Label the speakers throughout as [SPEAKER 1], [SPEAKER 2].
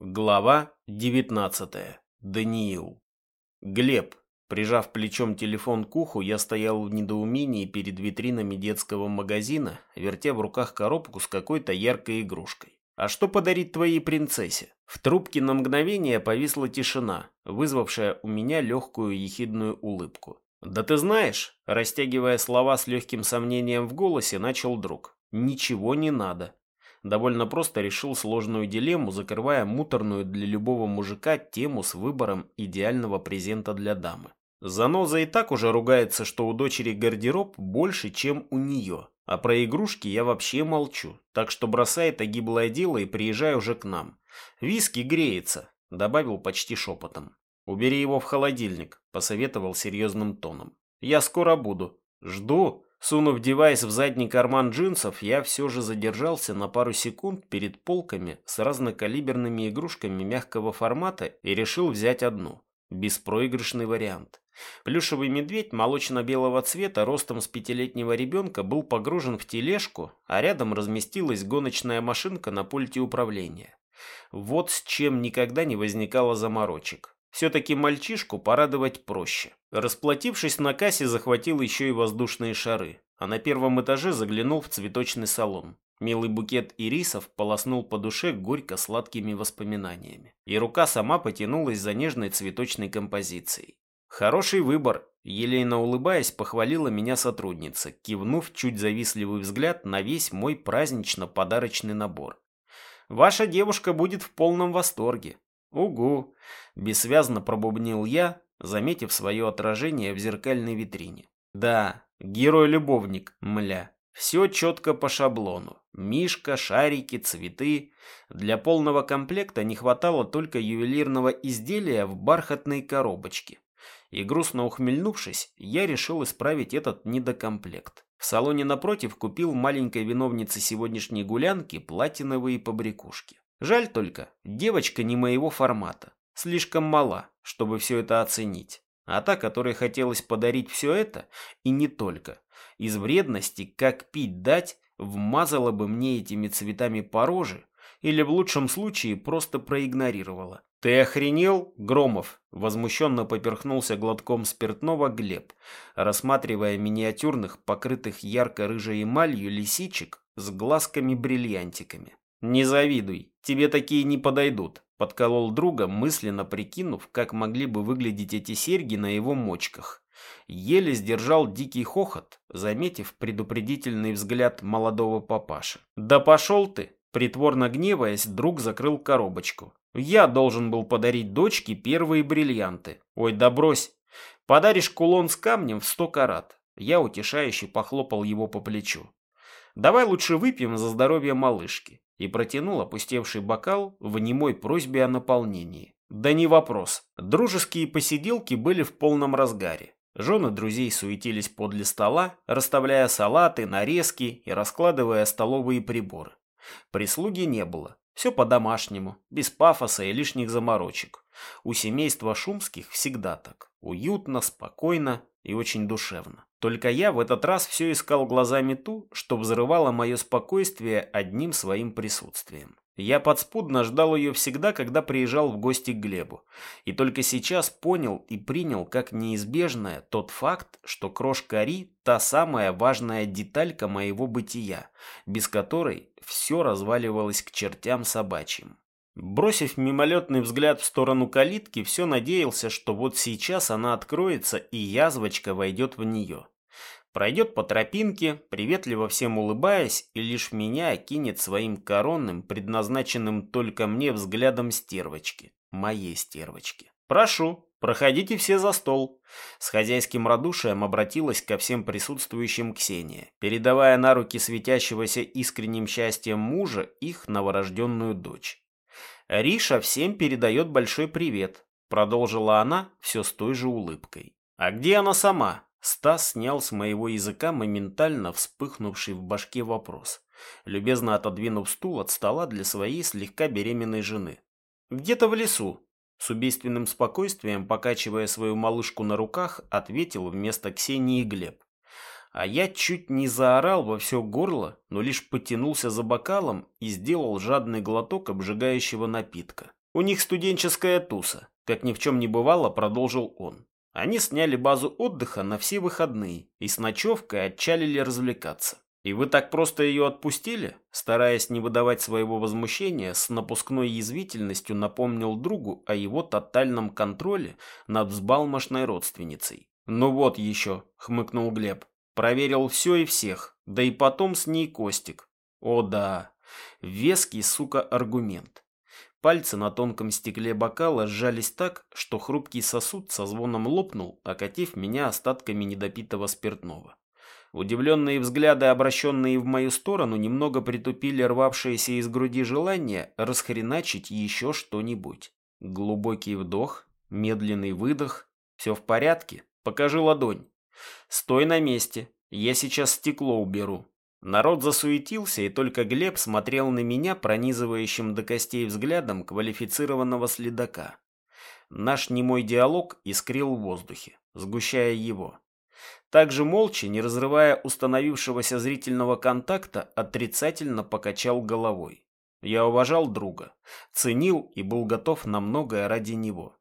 [SPEAKER 1] Глава 19. Даниил. Глеб. Прижав плечом телефон к уху, я стоял в недоумении перед витринами детского магазина, вертя в руках коробку с какой-то яркой игрушкой. А что подарить твоей принцессе? В трубке на мгновение повисла тишина, вызвавшая у меня легкую ехидную улыбку. «Да ты знаешь», растягивая слова с легким сомнением в голосе, начал друг. «Ничего не надо довольно просто решил сложную дилемму, закрывая муторную для любого мужика тему с выбором идеального презента для дамы. Заноза и так уже ругается, что у дочери гардероб больше, чем у нее. А про игрушки я вообще молчу, так что бросай это гиблое дело и приезжай уже к нам. Виски греется, добавил почти шепотом. Убери его в холодильник, посоветовал серьезным тоном. Я скоро буду. Жду. Сунув девайс в задний карман джинсов, я все же задержался на пару секунд перед полками с разнокалиберными игрушками мягкого формата и решил взять одну. Беспроигрышный вариант. Плюшевый медведь молочно-белого цвета ростом с пятилетнего ребенка был погружен в тележку, а рядом разместилась гоночная машинка на пульте управления. Вот с чем никогда не возникало заморочек. Все-таки мальчишку порадовать проще. Расплатившись на кассе, захватил еще и воздушные шары, а на первом этаже заглянул в цветочный салон. Милый букет ирисов полоснул по душе горько-сладкими воспоминаниями. И рука сама потянулась за нежной цветочной композицией. «Хороший выбор», – елейно улыбаясь, похвалила меня сотрудница, кивнув чуть завистливый взгляд на весь мой празднично-подарочный набор. «Ваша девушка будет в полном восторге. «Угу!» – бессвязно пробубнил я, заметив свое отражение в зеркальной витрине. «Да, герой-любовник, мля. Все четко по шаблону. Мишка, шарики, цветы. Для полного комплекта не хватало только ювелирного изделия в бархатной коробочке. И грустно ухмыльнувшись, я решил исправить этот недокомплект. В салоне напротив купил маленькой виновнице сегодняшней гулянки платиновые побрякушки. Жаль только, девочка не моего формата, слишком мала, чтобы все это оценить. А та, которой хотелось подарить все это, и не только, из вредности, как пить дать, вмазала бы мне этими цветами по роже, или в лучшем случае просто проигнорировала. «Ты охренел, Громов?» – возмущенно поперхнулся глотком спиртного Глеб, рассматривая миниатюрных, покрытых ярко-рыжей эмалью лисичек с глазками-бриллиантиками. «Не завидуй, тебе такие не подойдут», – подколол друга, мысленно прикинув, как могли бы выглядеть эти серьги на его мочках. Еле сдержал дикий хохот, заметив предупредительный взгляд молодого папаши. «Да пошел ты!» Притворно гневаясь, друг закрыл коробочку. «Я должен был подарить дочке первые бриллианты. Ой, да брось! Подаришь кулон с камнем в сто карат». Я утешающе похлопал его по плечу. «Давай лучше выпьем за здоровье малышки и протянул опустевший бокал в немой просьбе о наполнении. Да не вопрос. Дружеские посиделки были в полном разгаре. Жены друзей суетились подле стола, расставляя салаты, нарезки и раскладывая столовые приборы. Прислуги не было. Все по-домашнему, без пафоса и лишних заморочек. У семейства Шумских всегда так. Уютно, спокойно и очень душевно. Только я в этот раз все искал глазами ту, что взрывало мое спокойствие одним своим присутствием. Я подспудно ждал ее всегда, когда приезжал в гости к Глебу. И только сейчас понял и принял как неизбежное тот факт, что крошка Ри – та самая важная деталька моего бытия, без которой все разваливалось к чертям собачьим. Бросив мимолетный взгляд в сторону калитки, все надеялся, что вот сейчас она откроется и язвочка войдет в нее. Пройдет по тропинке, приветливо всем улыбаясь, и лишь меня окинет своим коронным, предназначенным только мне взглядом стервочки. Моей стервочки. «Прошу, проходите все за стол». С хозяйским радушием обратилась ко всем присутствующим Ксения, передавая на руки светящегося искренним счастьем мужа их новорожденную дочь. «Риша всем передает большой привет», — продолжила она все с той же улыбкой. «А где она сама?» Стас снял с моего языка моментально вспыхнувший в башке вопрос, любезно отодвинув стул от стола для своей слегка беременной жены. «Где-то в лесу», с убийственным спокойствием, покачивая свою малышку на руках, ответил вместо Ксении Глеб. А я чуть не заорал во все горло, но лишь потянулся за бокалом и сделал жадный глоток обжигающего напитка. У них студенческая туса, как ни в чем не бывало, продолжил он. Они сняли базу отдыха на все выходные и с ночевкой отчалили развлекаться. И вы так просто ее отпустили? Стараясь не выдавать своего возмущения, с напускной язвительностью напомнил другу о его тотальном контроле над взбалмошной родственницей. «Ну вот еще», — хмыкнул Глеб. «Проверил все и всех, да и потом с ней Костик». «О да, веский, сука, аргумент». Пальцы на тонком стекле бокала сжались так, что хрупкий сосуд со звоном лопнул, окатив меня остатками недопитого спиртного. Удивленные взгляды, обращенные в мою сторону, немного притупили рвавшееся из груди желание расхреначить еще что-нибудь. Глубокий вдох, медленный выдох. Все в порядке? Покажи ладонь. Стой на месте. Я сейчас стекло уберу. Народ засуетился, и только Глеб смотрел на меня пронизывающим до костей взглядом квалифицированного следака. Наш немой диалог искрил в воздухе, сгущая его. Также молча, не разрывая установившегося зрительного контакта, отрицательно покачал головой. Я уважал друга, ценил и был готов на многое ради него.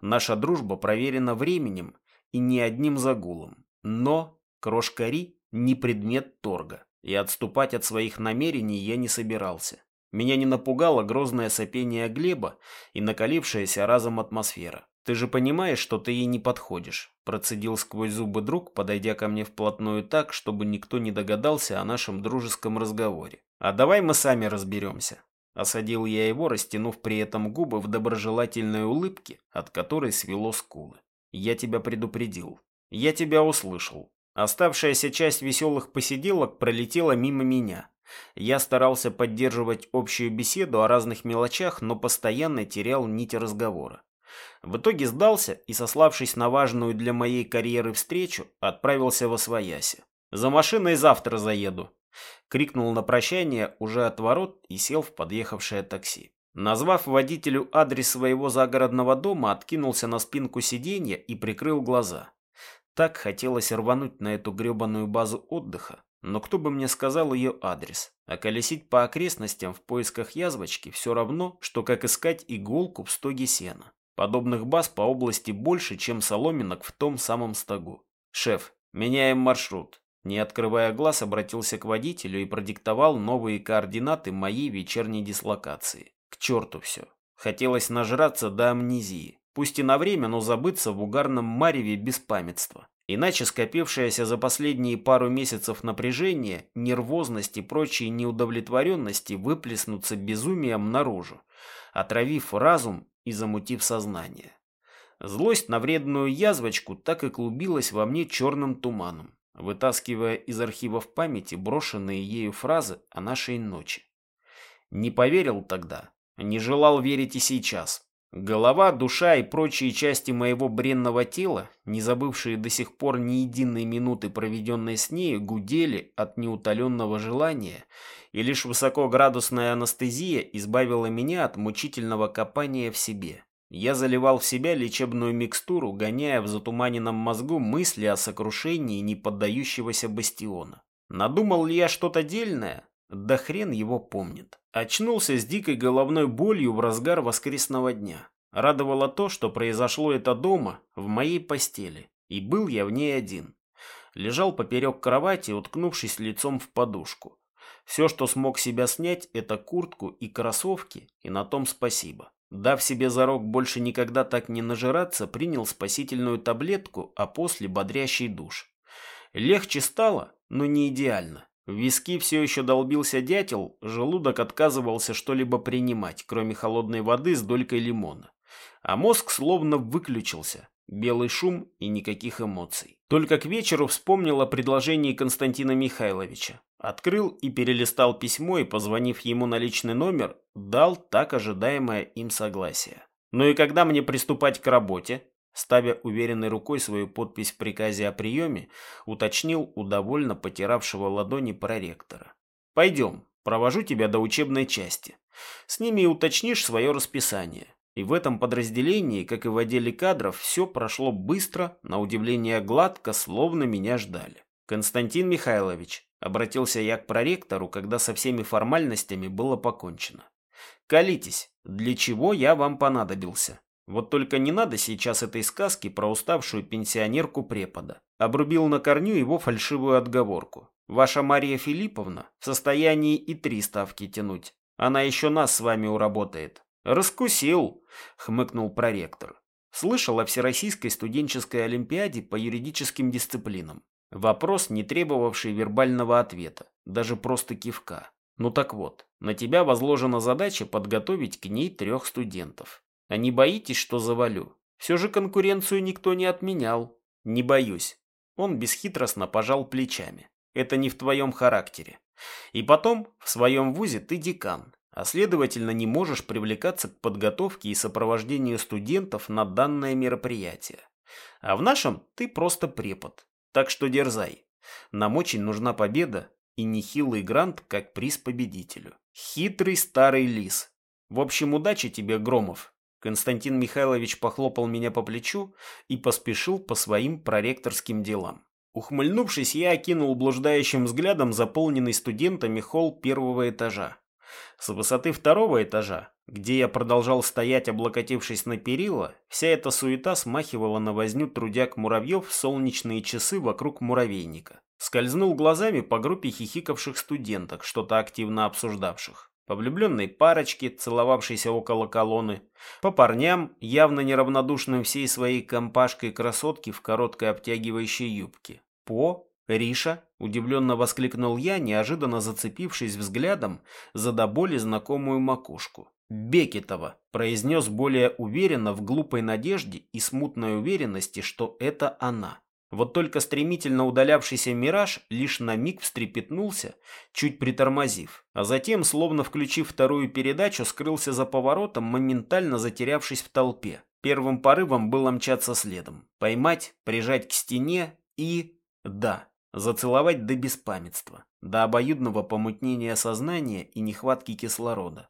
[SPEAKER 1] Наша дружба проверена временем и не одним загулом. Но крошкари не предмет торга, и отступать от своих намерений я не собирался. Меня не напугало грозное сопение Глеба и накалившаяся разом атмосфера. «Ты же понимаешь, что ты ей не подходишь», – процедил сквозь зубы друг, подойдя ко мне вплотную так, чтобы никто не догадался о нашем дружеском разговоре. «А давай мы сами разберемся». Осадил я его, растянув при этом губы в доброжелательной улыбке, от которой свело скулы. «Я тебя предупредил. Я тебя услышал. Оставшаяся часть веселых посиделок пролетела мимо меня. Я старался поддерживать общую беседу о разных мелочах, но постоянно терял нить разговора. В итоге сдался и, сославшись на важную для моей карьеры встречу, отправился во свояси. «За машиной завтра заеду», — крикнул на прощание уже от ворот и сел в подъехавшее такси. Назвав водителю адрес своего загородного дома, откинулся на спинку сиденья и прикрыл глаза. Так хотелось рвануть на эту гребаную базу отдыха, но кто бы мне сказал ее адрес? А колесить по окрестностям в поисках язвочки все равно, что как искать иголку в стоге сена. Подобных баз по области больше, чем соломинок в том самом стогу. «Шеф, меняем маршрут». Не открывая глаз, обратился к водителю и продиктовал новые координаты моей вечерней дислокации. К черту все. Хотелось нажраться до амнезии. Пусть и на время, но забыться в угарном мареве беспамятства. Иначе скопившееся за последние пару месяцев напряжение, нервозность и прочие неудовлетворенности выплеснутся безумием наружу, отравив разум и замутив сознание. Злость на вредную язвочку так и клубилась во мне черным туманом, вытаскивая из архивов памяти брошенные ею фразы о нашей ночи. Не поверил тогда, не желал верить и сейчас. Голова, душа и прочие части моего бренного тела, не забывшие до сих пор ни единой минуты, проведенной с ней, гудели от неутоленного желания и лишь высокоградусная анестезия избавила меня от мучительного копания в себе. Я заливал в себя лечебную микстуру, гоняя в затуманенном мозгу мысли о сокрушении неподдающегося бастиона. Надумал ли я что-то дельное? Да хрен его помнит. Очнулся с дикой головной болью в разгар воскресного дня. Радовало то, что произошло это дома, в моей постели. И был я в ней один. Лежал поперек кровати, уткнувшись лицом в подушку. Все, что смог себя снять, это куртку и кроссовки, и на том спасибо. Дав себе зарок больше никогда так не нажираться, принял спасительную таблетку, а после бодрящий душ. Легче стало, но не идеально. В виски все еще долбился дятел, желудок отказывался что-либо принимать, кроме холодной воды с долькой лимона. А мозг словно выключился. Белый шум и никаких эмоций. Только к вечеру вспомнил о предложении Константина Михайловича. Открыл и перелистал письмо и, позвонив ему на личный номер, дал так ожидаемое им согласие. «Ну и когда мне приступать к работе?» Ставя уверенной рукой свою подпись в приказе о приеме, уточнил у довольно потиравшего ладони проректора. «Пойдем, провожу тебя до учебной части. С ними и уточнишь свое расписание. И в этом подразделении, как и в отделе кадров, все прошло быстро, на удивление гладко, словно меня ждали. Константин Михайлович, обратился я к проректору, когда со всеми формальностями было покончено. Колитесь, для чего я вам понадобился. Вот только не надо сейчас этой сказки про уставшую пенсионерку препода. Обрубил на корню его фальшивую отговорку. Ваша Мария Филипповна в состоянии и три ставки тянуть. Она еще нас с вами уработает. Раскусил, хмыкнул проректор. Слышал о Всероссийской студенческой олимпиаде по юридическим дисциплинам. Вопрос, не требовавший вербального ответа, даже просто кивка. Ну так вот, на тебя возложена задача подготовить к ней трех студентов. А не боитесь, что завалю? Все же конкуренцию никто не отменял. Не боюсь. Он бесхитростно пожал плечами. Это не в твоем характере. И потом, в своем вузе ты декан, а следовательно не можешь привлекаться к подготовке и сопровождению студентов на данное мероприятие. А в нашем ты просто препод. Так что дерзай. Нам очень нужна победа и нехилый грант как приз победителю. Хитрый старый лис. В общем, удачи тебе, Громов. Константин Михайлович похлопал меня по плечу и поспешил по своим проректорским делам. Ухмыльнувшись, я окинул блуждающим взглядом заполненный студентами холл первого этажа. С высоты второго этажа, где я продолжал стоять, облокотившись на перила, вся эта суета смахивала на возню трудяг-муравьев в солнечные часы вокруг муравейника. Скользнул глазами по группе хихикавших студенток, что-то активно обсуждавших. По влюбленной парочке, целовавшейся около колонны. По парням, явно неравнодушным всей своей компашкой красотки в короткой обтягивающей юбке. По Риша, удивленно воскликнул я, неожиданно зацепившись взглядом за до боли знакомую макушку. Бекетова произнес более уверенно в глупой надежде и смутной уверенности, что это она. Вот только стремительно удалявшийся мираж лишь на миг встрепетнулся, чуть притормозив, а затем, словно включив вторую передачу, скрылся за поворотом, моментально затерявшись в толпе. Первым порывом было мчаться следом, поймать, прижать к стене и... да, зацеловать до беспамятства, до обоюдного помутнения сознания и нехватки кислорода.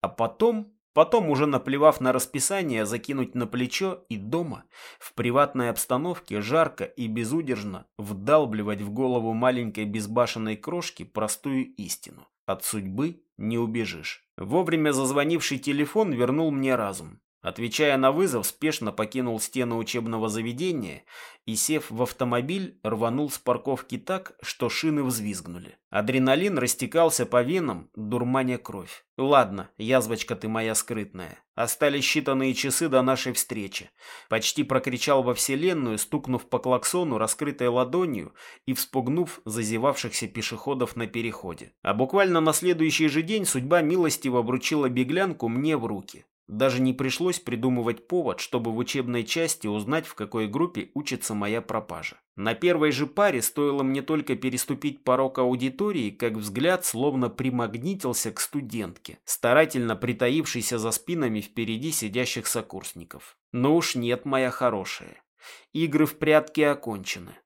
[SPEAKER 1] А потом Потом, уже наплевав на расписание, закинуть на плечо и дома, в приватной обстановке, жарко и безудержно, вдалбливать в голову маленькой безбашенной крошки простую истину. От судьбы не убежишь. Вовремя зазвонивший телефон вернул мне разум. Отвечая на вызов, спешно покинул стену учебного заведения и, сев в автомобиль, рванул с парковки так, что шины взвизгнули. Адреналин растекался по венам, дурманя кровь. «Ладно, язвочка ты моя скрытная. Остались считанные часы до нашей встречи». Почти прокричал во вселенную, стукнув по клаксону раскрытой ладонью и вспугнув зазевавшихся пешеходов на переходе. А буквально на следующий же день судьба милостиво обручила беглянку мне в руки. Даже не пришлось придумывать повод, чтобы в учебной части узнать, в какой группе учится моя пропажа. На первой же паре стоило мне только переступить порог аудитории, как взгляд словно примагнитился к студентке, старательно притаившейся за спинами впереди сидящих сокурсников. Но уж нет, моя хорошая. Игры в прятки окончены.